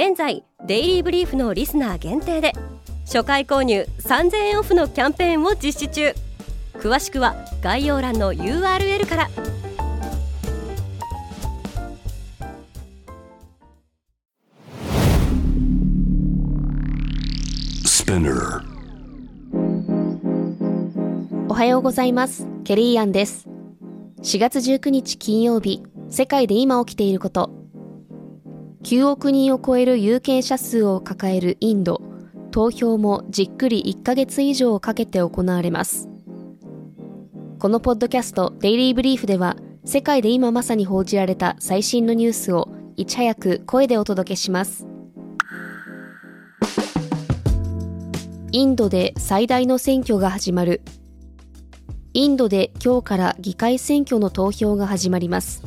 現在デイリーブリーフのリスナー限定で初回購入3000円オフのキャンペーンを実施中。詳しくは概要欄の URL から。おはようございます。ケリーアンです。4月19日金曜日世界で今起きていること9億人を超える有権者数を抱えるインド。投票もじっくり1ヶ月以上かけて行われます。このポッドキャストデイリーブリーフでは世界で今まさに報じられた最新のニュースをいち早く声でお届けします。インドで最大の選挙が始まる。インドで今日から議会選挙の投票が始まります。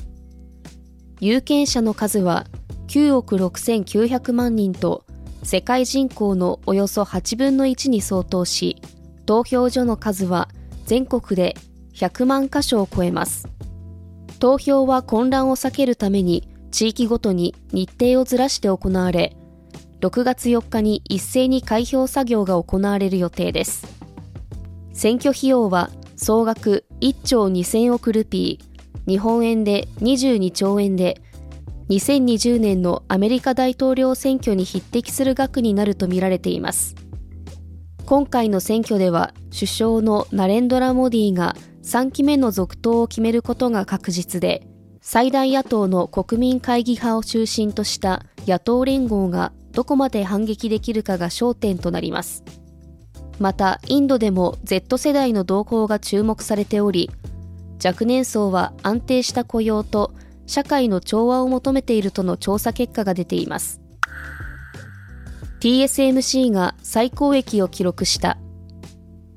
有権者の数は9億6900万人と世界人口のおよそ8分の1に相当し投票所の数は全国で100万箇所を超えます。投票は混乱を避けるために地域ごとに日程をずらして行われ6月4日に一斉に開票作業が行われる予定です。選挙費用は総額1兆2000億ルピー日本円で22兆円で2020年のアメリカ大統領選挙に匹敵する額になるとみられています。今回の選挙では首相のナレンドラ・モディが3期目の続投を決めることが確実で最大野党の国民会議派を中心とした野党連合がどこまで反撃できるかが焦点となります。またインドでも Z 世代の動向が注目されており若年層は安定した雇用と社会の調和を求めているとの調査結果が出ています。TSMC が最高益を記録した。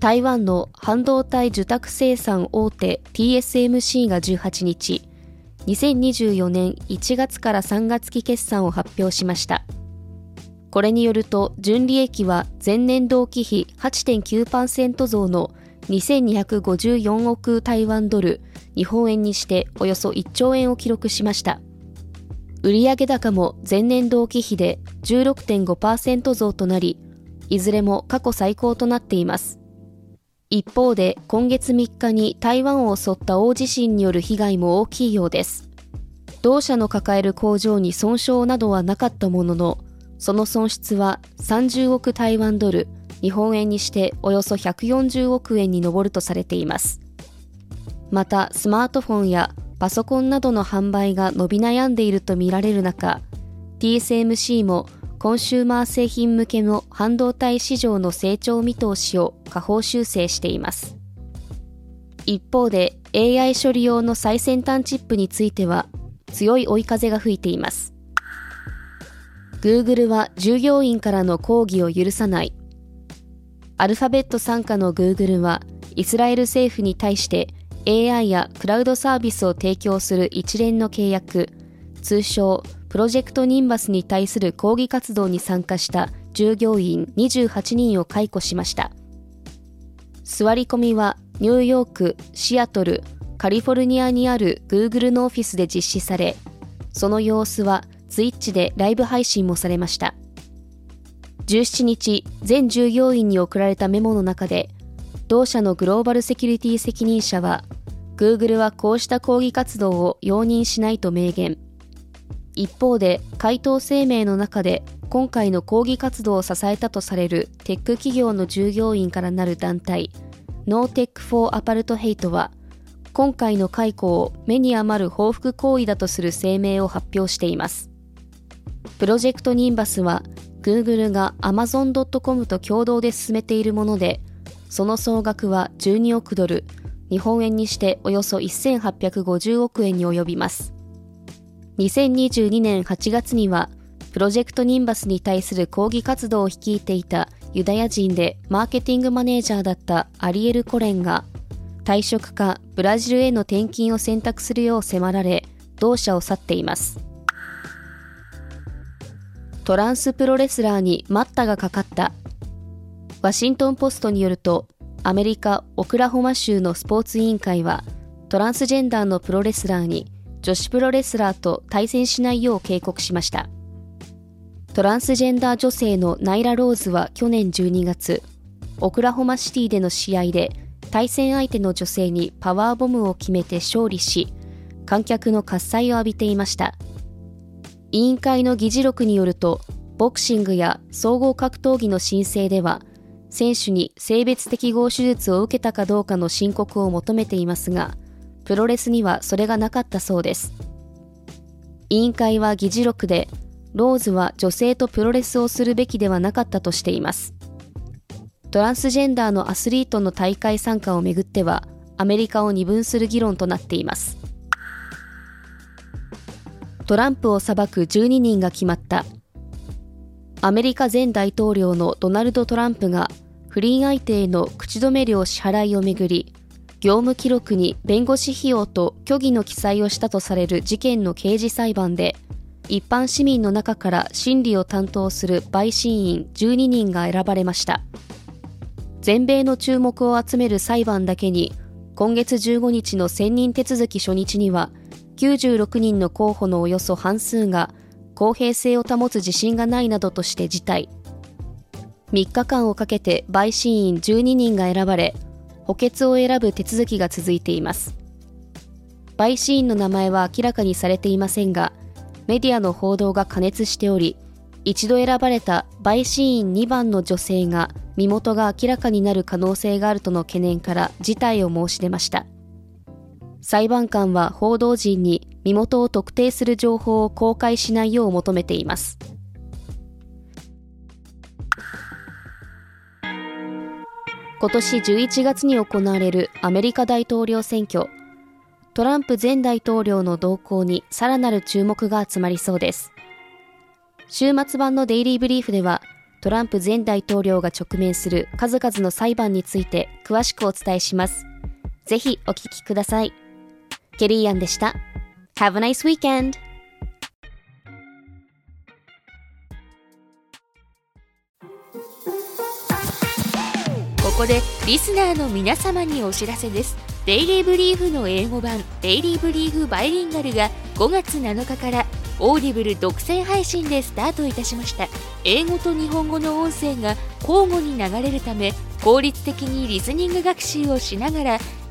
台湾の半導体受託生産大手 TSMC が18日2024年1月から3月期決算を発表しました。これによると純利益は前年同期比8.9%増の2254億台湾ドル日本円にしておよそ1兆円を記録しました。売上高も前年同期比で16.5%増となりいずれも過去最高となっています。一方で今月3日に台湾を襲った大地震による被害も大きいようです。同社の抱える工場に損傷などはなかったもののその損失は30億台湾ドル日本円にしておよそ140億円に上るとされています。またスマートフォンやパソコンなどの販売が伸び悩んでいるとみられる中 TSMC もコンシューマー製品向けの半導体市場の成長見通しを下方修正しています。一方で AI 処理用の最先端チップについては強い追い風が吹いています。Google は従業員からの抗議を許さない。アルファベット傘下の Google はイスラエル政府に対して AI やクラウドサービスを提供する一連の契約、通称プロジェクトニンバスに対する抗議活動に参加した従業員28人を解雇しました。座り込みはニューヨーク、シアトル、カリフォルニアにある Google のオフィスで実施され、その様子はツイッチでライブ配信もされました。17日、全従業員に送られたメモの中で、同社のグローバルセキュリティ責任者は、Google はこうした抗議活動を容認しないと明言。一方で、回答声明の中で、今回の抗議活動を支えたとされるテック企業の従業員からなる団体、No Tech for Apart Hate は、今回の解雇を目に余る報復行為だとする声明を発表しています。プロジェクトニンバスは、Google が Amazon.com と共同で進めているもので、その総額は12億ドル、日本円にしておよそ1850億円に及びます。2022年8月には、プロジェクトニンバスに対する抗議活動を率いていたユダヤ人でマーケティングマネージャーだったアリエル・コレンが退職かブラジルへの転勤を選択するよう迫られ同社を去っていますトランスプロレスラーに待ったがかかった。ワシントン・ポストによるとアメリカ・オクラホマ州のスポーツ委員会はトランスジェンダーのプロレスラーに女子プロレスラーと対戦しないよう警告しました。トランスジェンダー女性のナイラ・ローズは去年12月オクラホマシティでの試合で対戦相手の女性にパワーボムを決めて勝利し観客の喝采を浴びていました。委員会の議事録によるとボクシングや総合格闘技の申請では選手に性別適合手術を受けたかどうかの申告を求めていますがプロレスにはそれがなかったそうです。委員会は議事録でローズは女性とプロレスをするべきではなかったとしています。トランスジェンダーのアスリートの大会参加をめぐってはアメリカを二分する議論となっています。トランプを裁く12人が決まった。アメリカ前大統領のドナルド・トランプが不倫相手への口止め料支払いをめぐり業務記録に弁護士費用と虚偽の記載をしたとされる事件の刑事裁判で一般市民の中から審理を担当する陪審員12人が選ばれました。全米の注目を集める裁判だけに今月15日の選任手続き初日には96人の候補のおよそ半数が公平性を保つ自信がないなどとして辞退。3日間をかけて陪審員12人が選ばれ補欠を選ぶ手続きが続いています。陪審員の名前は明らかにされていませんがメディアの報道が過熱しており一度選ばれた陪審員2番の女性が身元が明らかになる可能性があるとの懸念から辞退を申し出ました。裁判官は報道陣に身元を特定する情報を公開しないよう求めています。今年11月に行われるアメリカ大統領選挙。トランプ前大統領の動向にさらなる注目が集まりそうです。週末版のデイリーブリーフではトランプ前大統領が直面する数々の裁判について詳しくお伝えします。ぜひお聞きください。ケリーアンでした Have a nice weekend! ここでリスナーの皆様にお知らせですデイリーブリーフの英語版デイリーブリーフバイリンガルが5月7日からオーディブル独占配信でスタートいたしました英語と日本語の音声が交互に流れるため効率的にリスニング学習をしながら